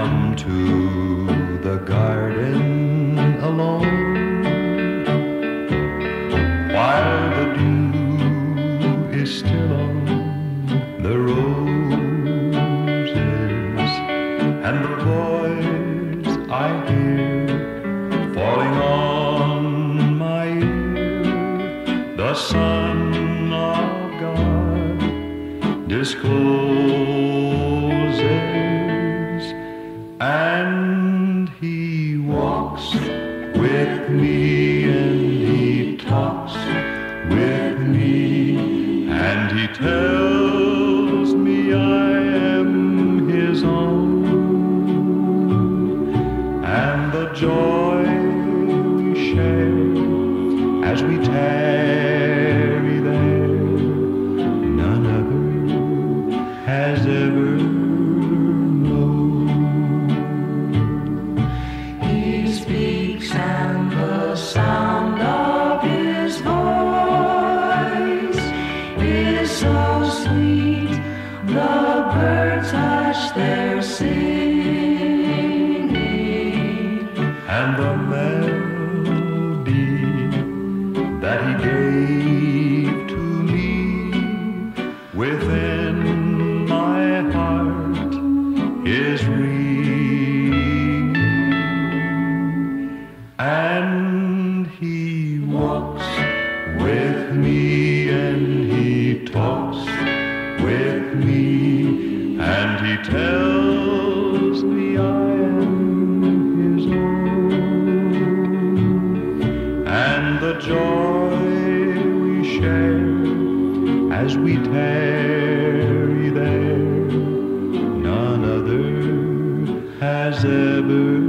Come to the garden alone. While the dew is still on the roses and the voice I hear falling on my ear the Son of God discloses and He walks with me and He talks with me, and He tells me I am His own, and the joy we share as we tarry there, none other has ever The birds hush their singing. and the melody that he gave to me within my heart is ringing, and he walks with me and he talks with me and he tells me I am his own. And the joy we share as we tarry there none other has ever